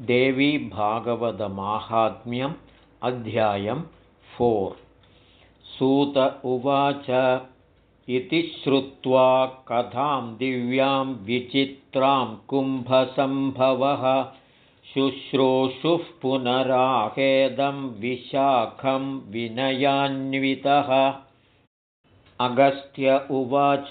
देवी भागवतमाहात्म्यम् अध्यायं फोर्। सूत उवाच इति श्रुत्वा कथां दिव्यां विचित्रां कुम्भसम्भवः। शुश्रूषुः पुनराहेदं विशाखं विनयान्वितः। अगस्त्य उवाच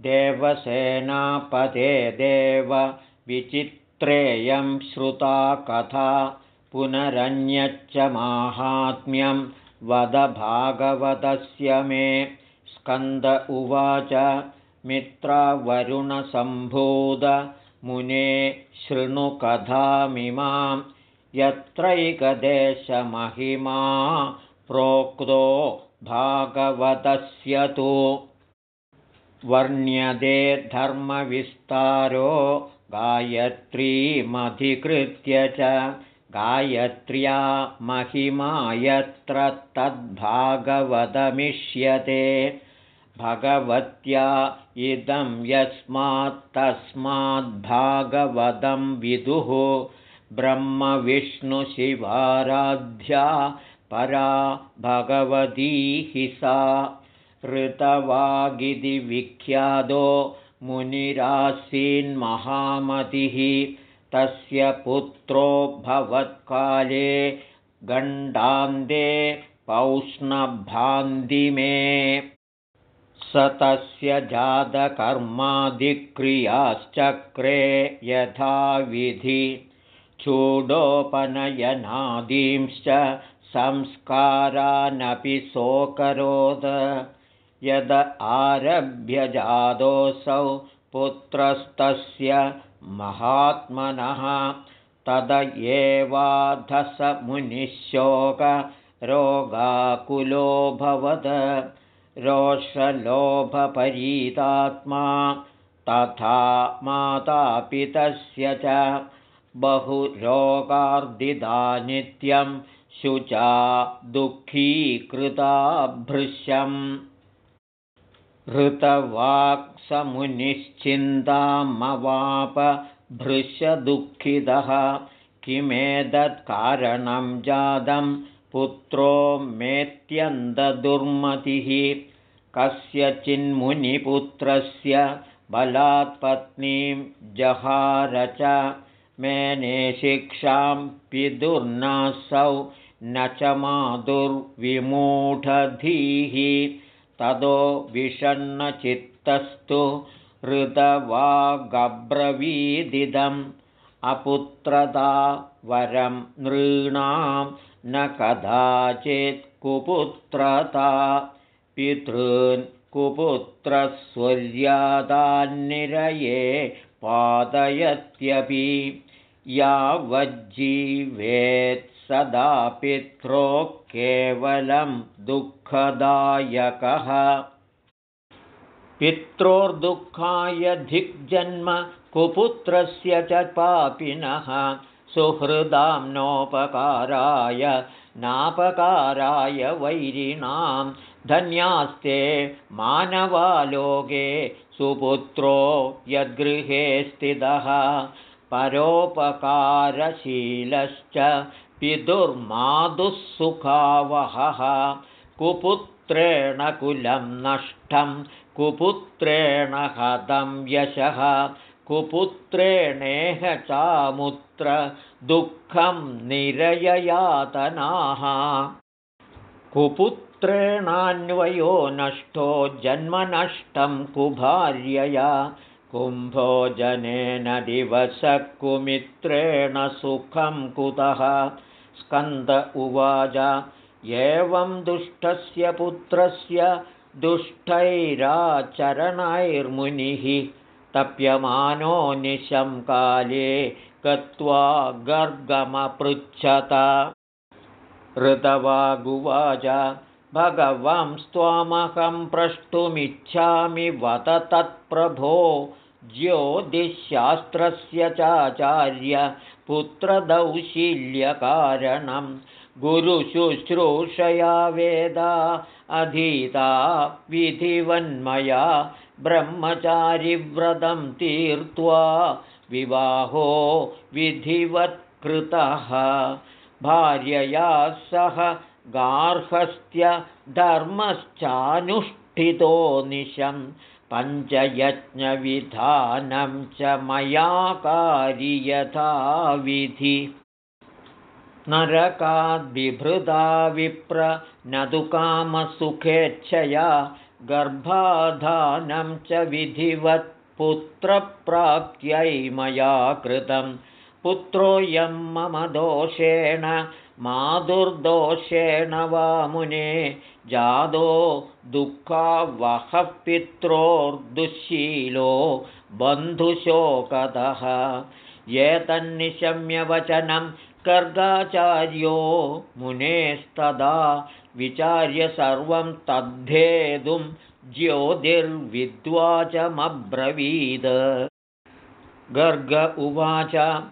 देवसेनापते देव विचित्र त्रेयं श्रुता कथा पुनरन्यच्च माहात्म्यं वदभागवतस्य मे। स्कन्द उवाच मित्रावरुणसम्भूतमुने शृणुकथामिमां यत्रैकदेशमहिमा प्रोक्तो भागवतस्य तु। वर्ण्यते धर्मविस्तारो गायत्रीमधिकृत्य च गायत्र्या महिमा यत्र तद्भागवतमिष्यते भगवत्या इदं यस्मात्तस्माद्भागवतं विदुः। ब्रह्मविष्णुशिवाराध्या परा भगवती हि सा ऋतवागिति विख्यातो मुनिरासीन्महामतिः तस्य पुत्रो भवत्काले गण्डान्ते पौष्णभान्दिमे स तस्य जातकर्मादिक्रियाश्चक्रे यथाविधि चूडोपनयनादींश्च संस्कारानपि सोऽकरोत् यद आरभ्यजातोऽसौ पुत्रस्तस्य महात्मनः तद एवाधसमुनिशोकरोगाकुलोऽभवत् रोषलोभपरीतात्मा तथा मातापितस्य च बहुरोगार्दिदा नित्यं शुचा दुःखीकृता भृशम् हृतवाक्समुनिश्चिन्तामवापभृशदुःखितः किमेतत्कारणं जातं पुत्रो मेत्यन्तदुर्मतिः कस्यचिन्मुनिपुत्रस्य बलात्पत्नीं जहार च मेने शिक्षां पितुर्नासौ न च मातुर्विमूढधीः ततो विषण्णचित्तस्तु ऋतवागब्रवीदिदम् अपुत्रता वरं नृणां न कदाचित् कुपुत्रता। पितॄन् कुपुत्रस्वर्यादान्निरये पादयत्यपि। यावज्जीवेत् सदा पित्रो केवलं दुःखदायकः। पित्रोर्दुःखाय धिग्जन्म कुपुत्रस्य च पापिनः। सुहृदां नोपकाराय नापकाराय वैरिणां। धन्यास्ते मानवालोके सुपुत्रो यद्गृहे स्थितः। परोपकारशीलश्च पितुर्मातुःसुखावहः कुपुत्रेण कुलं नष्टं कुपुत्रेण हतं यशः। कुपुत्रेणेह चामुत्र दुःखं निरययातनाः। कुपुत्रेणान्वयो नष्टो जन्मनष्टं कुभार्यया। कुम्भोजनेन दिवसः कुमित्रेण सुखं कुतः स्कन्द उवाच। एवं दुष्टस्य पुत्रस्य दुष्टैराचरणैर्मुनिः तप्यमानो निशं काले गत्वा गर्गमपृच्छत। ऋतवागुवाच भगवंस्त्वामहं प्रष्टुमिच्छामि वद तत्प्रभो ज्योतिश्शास्त्रस्य चाचार्य पुत्रदौशील्यकारणं गुरुशुश्रूषया वेदा अधीता विधिवन्मया ब्रह्मचारिव्रतं तीर्त्वा विवाहो विधिवत्कृतः। भार्यया सह गार्हस्थ्यधर्मश्चानुष्ठितो निशं पञ्चयज्ञविधानं च मया कार्यथाविधि नरकाद्बिभृदा विप्र न तु कामसुखेच्छया गर्भाधानं च विधिवत् पुत्रप्राप्त्यै मया कृतं। पुत्रोऽयं मम दोषेण माधुर्दोषेण वा मुने जादो दुःखावहः पित्रोर्दुःशीलो बन्धुशोकतः एतन्निशम्यवचनं गर्गाचार्यो मुनेस्तदा विचार्य सर्वं तद्धेतुं ज्योतिर्विद्वाचमब्रवीद। गर्ग उवाच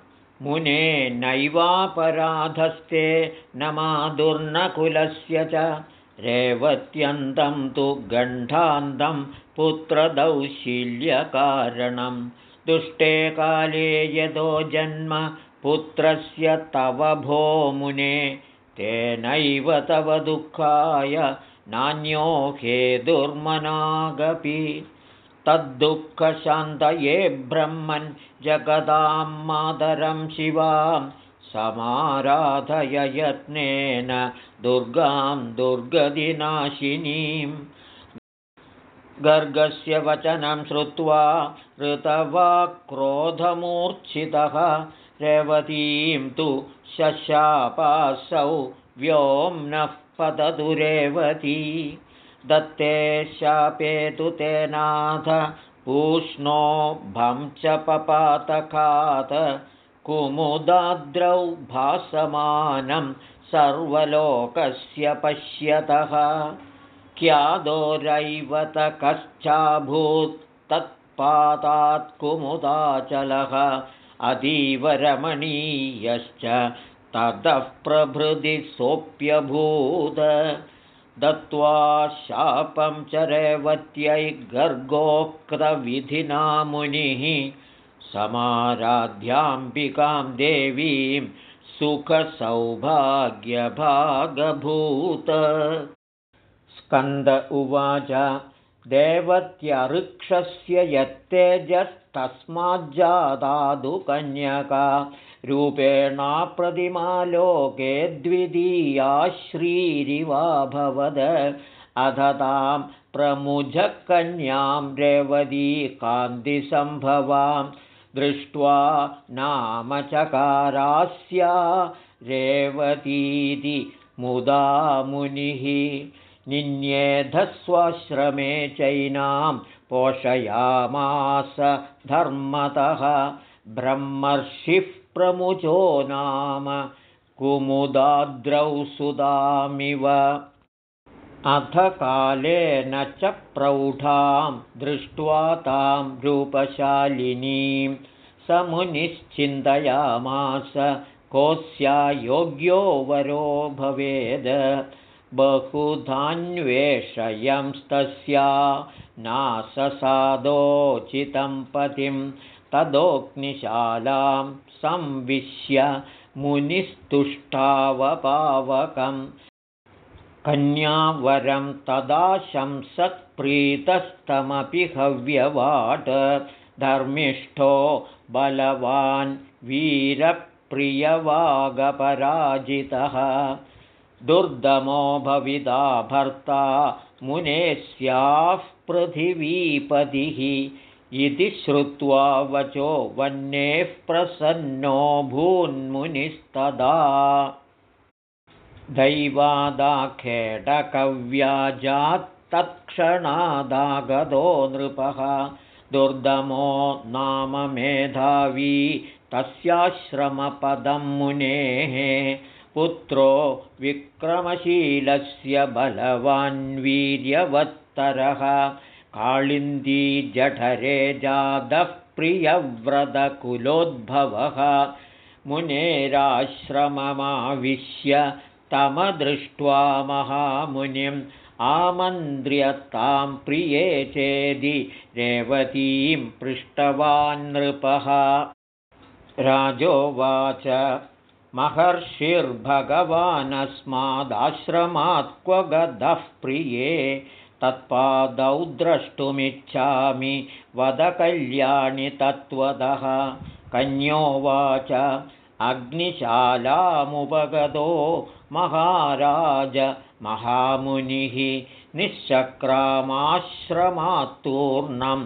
मुने नैवापराधस्ते न माधुर्नकुलस्य च। रेवत्यन्तं तु गण्ठान्तं पुत्रदौशील्यकारणं। दुष्टे काले यतो जन्म पुत्रस्य तव भो मुने। तेनैव तव दुःखाय नान्यो हेतुर्मनागपि तद्दुःखशान्तये ब्रह्मन् जगदां मातरं शिवां समाराधय यत्नेन दुर्गां दुर्गदिनाशिनीं गर्गस्य वचनं श्रुत्वा ऋतवाक्रोधमूर्च्छितः रेवतीं तु शशापासौ व्योम्नः पततु रेवती दत्ते शापेतु तेनाथ पूष्णोभं च पपातकात् कुमुदाद्रौ भासमानं सर्वलोकस्य पश्यतः। क्यादोरैवतकश्चाभूत् तत्पातात् कुमुदाचलः। अतीवरमणीयश्च ततः प्रभृति सोऽप्यभूत् दत्त्वा शापं च रेवत्यै गर्गोक्तविधिना मुनिः समाराध्याम्बिकां देवीं सुखसौभाग्यभागभूत। स्कन्द उवाच देवत्यऋक्षस्य यत्तेजस्तस्माज्जादादुकन्यका रूपेणाप्रतिमा लोके द्वितीया श्रीरिवाभवद अध तां प्रमुझकन्यां रेवती कान्तिसम्भवां दृष्ट्वा नाम चकारास्या रेवतीति मुदा मुनिः। निन्येधस्वाश्रमे चैनां पोषयामास धर्मतः ब्रह्मर्षिः प्रमुचो नाम कुमुदाद्रौ सुदामिव। अथ कालेन च प्रौढां दृष्ट्वा तां रूपशालिनीं स मुनिश्चिन्तयामास कोऽस्या योग्यो वरो भवेद्। बहुधान्वेषयंस्तस्या नाससादोचितं पतिं तदोऽग्निशालां संविश्य मुनिस्तुष्टावपावकम् कन्यावरं तदा शंसत्प्रीतस्तमपि हव्यवाट धर्मिष्ठो बलवान् वीरप्रियवागपराजितः। दुर्दमो भविदा भर्ता मुने स्याः पृथिवीपतिः इति श्रुत्वा वचो वह्नेः प्रसन्नो भून्मुनिस्तदा। दैवादाखेटकव्याजात्तत्क्षणादागतो नृपः। दुर्दमो नाम मेधावी तस्याश्रमपदं मुनेः। पुत्रो विक्रमशीलस्य बलवान्वीर्यवत्तरः काळिन्दी जठरे जातः प्रियव्रतकुलोद्भवः मुनेराश्रममाविश्य तमदृष्ट्वा महामुनिम् आमन्त्र्यतां प्रिये चेदि रेवतीं पृष्टवान् नृपः। राजोवाच महर्षिर्भगवानस्मादाश्रमात् क्व गदः प्रिये तत्पादौ द्रष्टुमिच्छामि वदकल्याणि तत्त्वतः कन्योवाच अग्निशालामुपगतो महाराज महामुनिः निःशक्रामाश्रमात्तूर्णं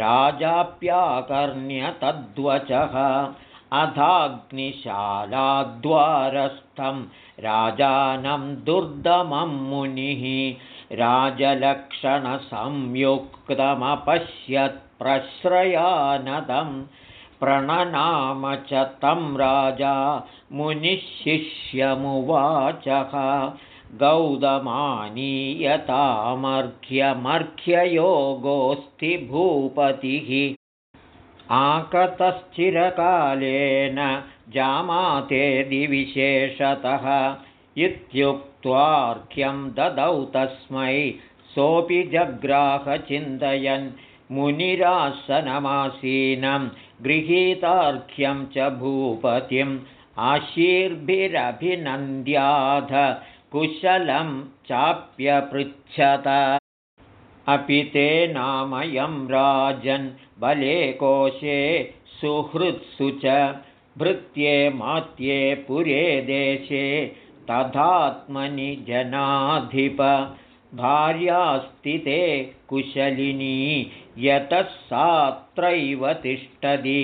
राजाप्याकर्ण्य तद्वचः अथाग्निशालाद्वारस्थं राजानं दुर्दमं मुनिः राजलक्षणसंयुक्तमपश्यत्प्रश्रयानदं प्रणनाम च तं राजा मुनिशिष्यमुवाचः गौतमानीयतामर्घ्यमर्घ्ययोगोऽस्ति भूपतिः आकतश्चिरकालेन जामाते दिविशेषतः इत्युक्त्वार्घ्यं ददौ तस्मै सोऽपि जग्राहचिन्तयन् मुनिरासनमासीनं गृहीतार्घ्यं च भूपतिम् आशीर्भिरभिनन्द्याध कुशलं चाप्यपृच्छत अपि ते नामयं राजन् बले कोशे सुहृत्सु च भृत्ये मात्ये पुरे देशे तथात्मनि जनाधिप भार्यास्तिते कुशलिनी यतः सात्रैव तिष्ठति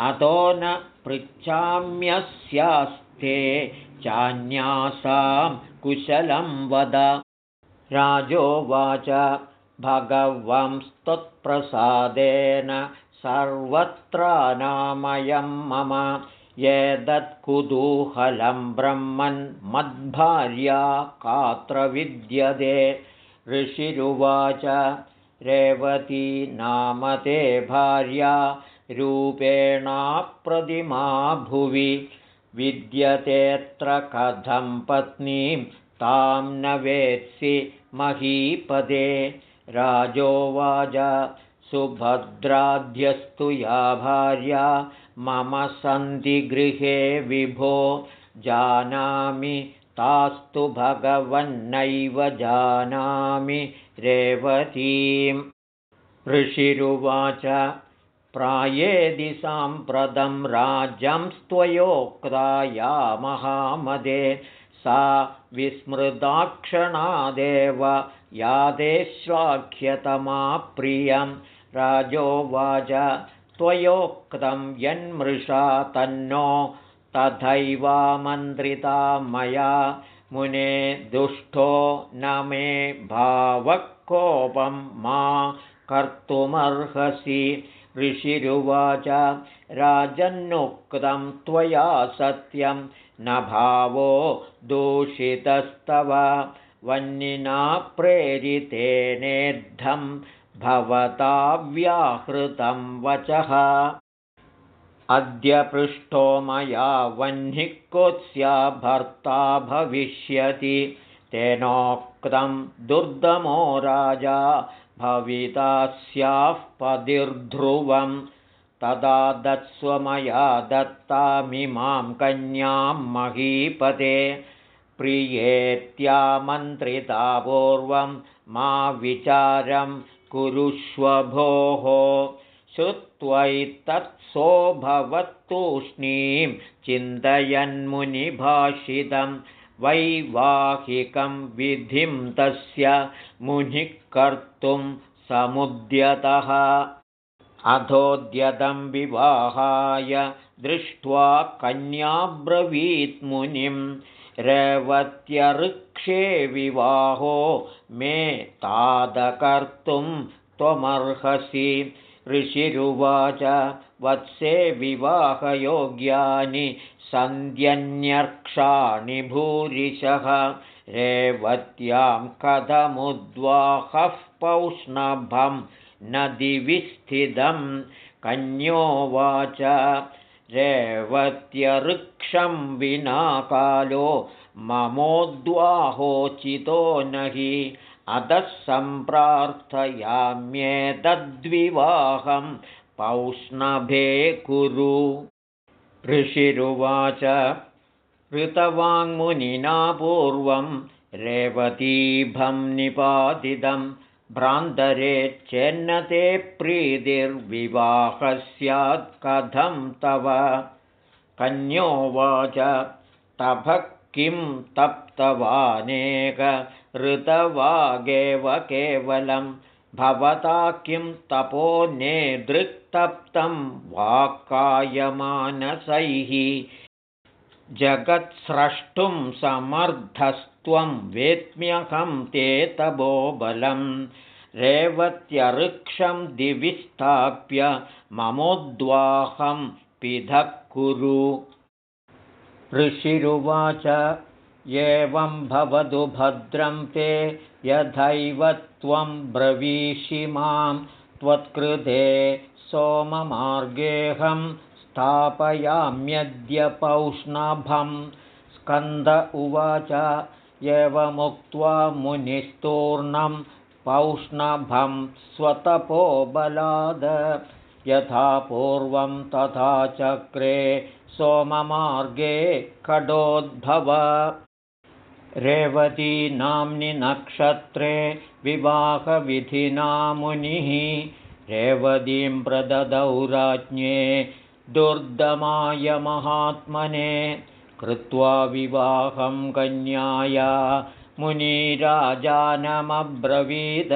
अतो न पृच्छाम्यस्यास्ते चान्यासां कुशलं वद। राजोवाच भगवंस्तत्प्रसादेन सर्वत्रानामयं मम येदत्कुतूहलं ब्रह्मन् मद्भार्या कात्र विद्यते ऋषिरुवाच रेवती नाम ते भार्या रूपेणाप्रतिमा भुवि। विद्यतेऽत्र कथं पत्नीं तां न वेत्सि महीपदे राजोवाच सुभद्राद्यस्तु या भार्या मम सन्ति गृहे विभो जानामि तास्तु भगवन्नैव जानामि रेवतीं ऋषिरुवाच प्रायेदि साम्प्रतं राज्यंस्त्वयोक्ताया महामदे सा विस्मृताक्षणादेव यादेश्वाख्यतमा प्रियं। राजोवाच त्वयोक्तं यन्मृषा तन्नो तथैवामन्त्रिता मया। मुने दुष्टो न मे भावकोपं मा कर्तुमर्हसि। ऋषिरुवाच राजन्नुक्तं त्वया सत्यं न भावो दूषितस्तव। वह्निना प्रेरितेनेद्धं भवता व्याहृतं वचः। अद्य पृष्ठो मया वह्निः कोत्स्या भर्ता भविष्यति। तेनोक्तं दुर्दमो राजा भविता स्याः पदिर्ध्रुवं तदा दत्स्वमया दत्तामिमां कन्यां महीपते। प्रियेत्यामन्त्रिता पूर्वं मा विचारं कुरुष्व भोः। श्रुत्वैतत्सोऽभवत्तूष्णीं चिन्तयन्मुनिभाषितं वैवाहिकं विधिं तस्य मुनिः कर्तुं समुद्यतः अधोद्यतं विवाहाय दृष्ट्वा कन्याब्रवीत् मुनिं रेवत्यऋक्षे विवाहो मे तादकर्तुं त्वमर्हसि। ऋषिरुवाच वत्से विवाहयोग्यानि सन्ध्यन्यर्क्षाणि भूरिशः रेवत्यां कथमुद्वाहः पौष्णभं न दिविस्थितं कन्योवाच रेवत्यऋक्षं विना कालो ममोद्वाहोचितो न हि अधः सम्प्रार्थयाम्येतद्विवाहं पौष्णभे कुरु। ऋषिरुवाच। ऋतवाङ्मुनिना पूर्वं रेवतीभं निपातितं भ्रान्तरे चेन्नते प्रीतिर्विवाहः स्यात् कथं तव? कन्योवाच तपः किं तप्तवानेक? ऋतवागेव केवलं भवता किं तपो नेदृक्तप्तं वाक्कायमानसैः? जगत्स्रष्टुं समर्थस्त्वं वेत्म्यहं ते तपोबलं रेवत्यऋक्षं दिविस्थाप्य ममोद्वाहं पिधः कुरु। ऋषिरुवाच एवं भवतु भद्रं ते यथैव त्वं ब्रवीषि मां। त्वत्कृते सोममार्गेऽहं स्थापयाम्यद्य पौष्णभं। स्कन्द उवाच एवमुक्त्वा मुनिस्तूर्णं पौष्णभं स्वतपोबलाद। यथा पूर्वं तथा चक्रे सोममार्गे खडोद्भव रेवतीनाम्नि नक्षत्रे विवाहविधिना मुनिः। रेवतीं प्रददौ राज्ञे दुर्दमाय महात्मने कृत्वा विवाहं कन्याया मुनिराजानमब्रवीद।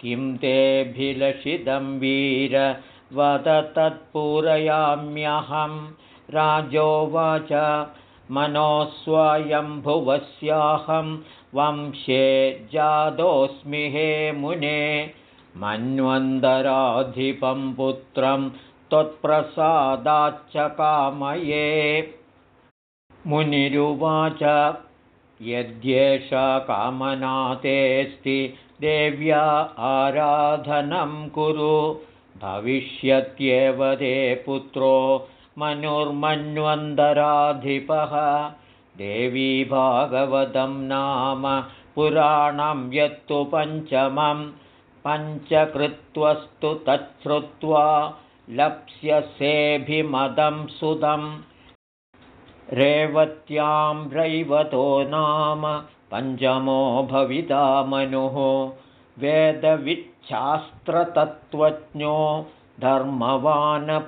किं तेऽभिलषितं वीर? वद तत्पूरयाम्यहं। राजोवाच मनोस्वयम्भुवस्याहं वंशे जातोऽस्मि हे मुने। मन्वन्तराधिपं पुत्रं त्वत्प्रसादाच्च कामये मुनिरुवाच। यद्येषा कामनातेऽस्ति देव्या आराधनं कुरु। भविष्यत्येव ते पुत्रो मनुर्मन्वन्तराधिपः। देवी भागवतं नाम पुराणं यत्तु पञ्चमं। पञ्चकृत्वस्तु तच्छ्रुत्वा लप्स्यसेभिमदं सुदम् रेवत्यां रैवतो नाम पञ्चमो भविता मनुः वेदविच्छास्त्रतत्त्वज्ञो धर्मवानपराजितः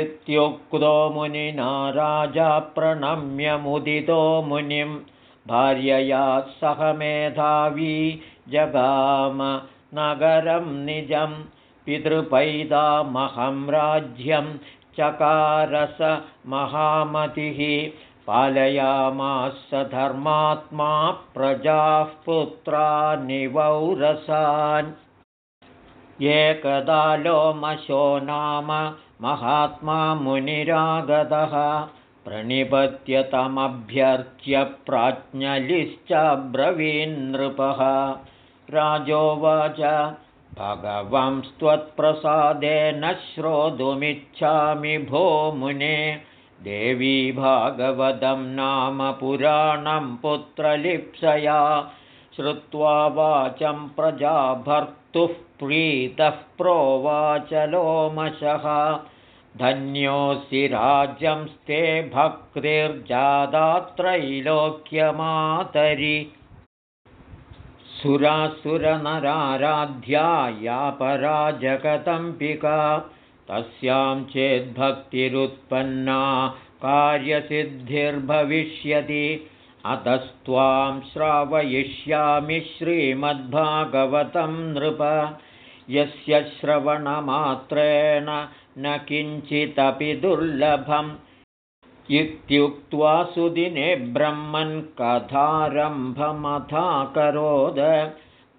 इत्युक्तो मुनिना राजा प्रणम्यमुदितो मुनिं भार्यया सह मेधावी जगाम नगरं निजं पितृपैदामहं राज्यं चकारस महामतिः पालयामास धर्मात्मा प्रजाः पुत्रा निवौरसान् एकदा लोमशो नाम महात्मा मुनिरागतः प्रणिपत्यतमभ्यर्च्य प्राज्ञलिश्चब्रवीन्नृपः राजोवाच भगवंस्त्वत्प्रसादेन श्रोतुमिच्छामि भो मुने देवी भागवतं नाम पुराणं पुत्रलिप्सया श्रुत्वा वाचं प्रजाभर्तुः प्रीतः प्रोवाच लोमशः धन्योऽसि राज्यंस्ते भक्तिर्जादात्रैलोक्यमातरि सुरासुरनराराध्या या पराजगदम्बिका तस्यां चेद्भक्तिरुत्पन्ना कार्यसिद्धिर्भविष्यति। अतस्त्वां श्रावयिष्यामि श्रीमद्भागवतं नृप। यस्य श्रवणमात्रेण न किञ्चिदपि दुर्लभम् इत्युक्त्वा सुदिने ब्रह्मन् कथारम्भमथाकरोद।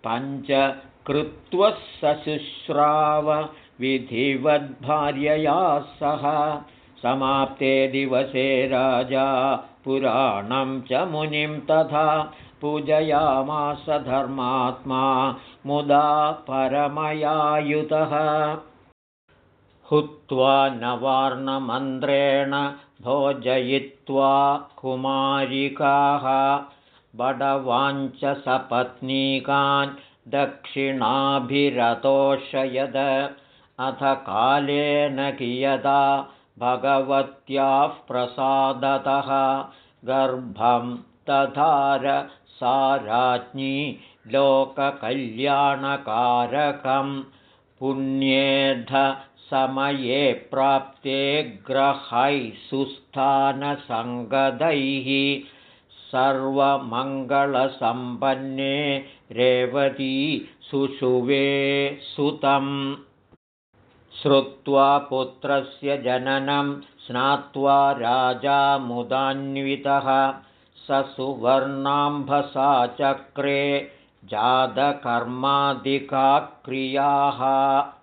पञ्चकृत्वः सशुश्राव विधिवद्भार्यया सह। समाप्ते दिवसे राजा पुराणं च मुनिं तथा पूजयामास धर्मात्मा मुदा परमयायुतः। हुत्वा नवार्णमन्त्रेण भोजयित्वा कुमारिकाः बडवाञ्च सपत्नीकान् दक्षिणाभिरतोषयद। अथ कालेन कियदा भगवत्याः प्रसादतः गर्भं तथार सा राज्ञी लोककल्याणकारकं पुण्येध समये प्राप्ते ग्रहैः सुस्थानसङ्गदैः सर्वमङ्गलसम्पन्ने रेवती सुषुवे सुतम्। श्रुत्वा पुत्रस्य जननं स्नात्वा राजा मुदान्वितः। स सुवर्णाम्भसा चक्रे जातकर्मादिकाक्रियाः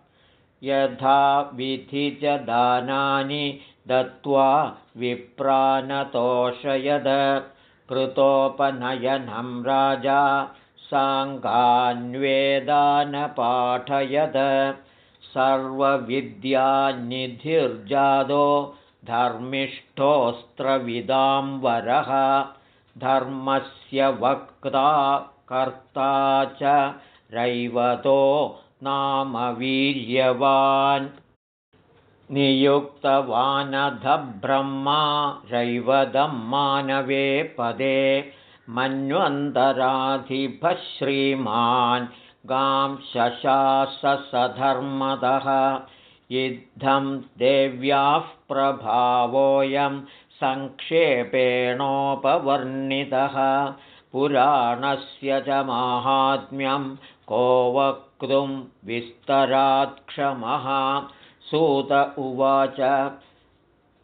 विधि च दानानि दत्त्वा विप्रानतोषयद कृतोपनयनं राजा साङ्गान्वेदानपाठयद। सर्वविद्यानिधिर्जादो धर्मिष्ठोऽस्त्रविदाम्बरः धर्मस्य वक्ता कर्ता च रैवतो नाम वीर्यवान् नियुक्तवानधब्रह्मा रैवदं मानवे पदे मन्वन्तराधिपः श्रीमान् गां शशासधर्मदः इद्धं देव्याः प्रभावोऽयं सङ्क्षेपेणोपवर्णितः पुराणस्य च माहात्म्यं को वक्तुं विस्तरात्क्षमः। सूत उवाच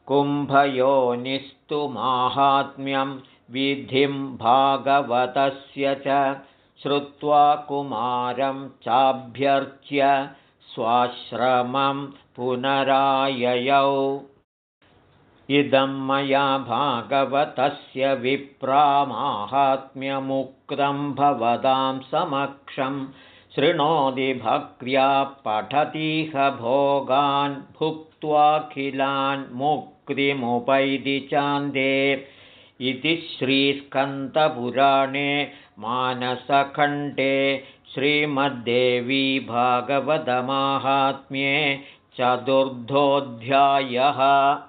कुम्भयोनिस्तु माहात्म्यं विधिं भागवतस्य च। श्रुत्वा कुमारं चाभ्यर्च्य स्वाश्रमं पुनराययौ इदं मया भागवतस्य विप्रामाहात्म्यमुक्तं भवतां समक्षं शृणोति भक्र्या पठतीह भोगान् भुक्त्वाखिलान् मुक्तिमुपैति चान्दे। इति श्रीस्कन्दपुराणे मानसखण्डे श्रीमद्देवी भागवतमाहात्म्ये चतुर्थोऽध्यायः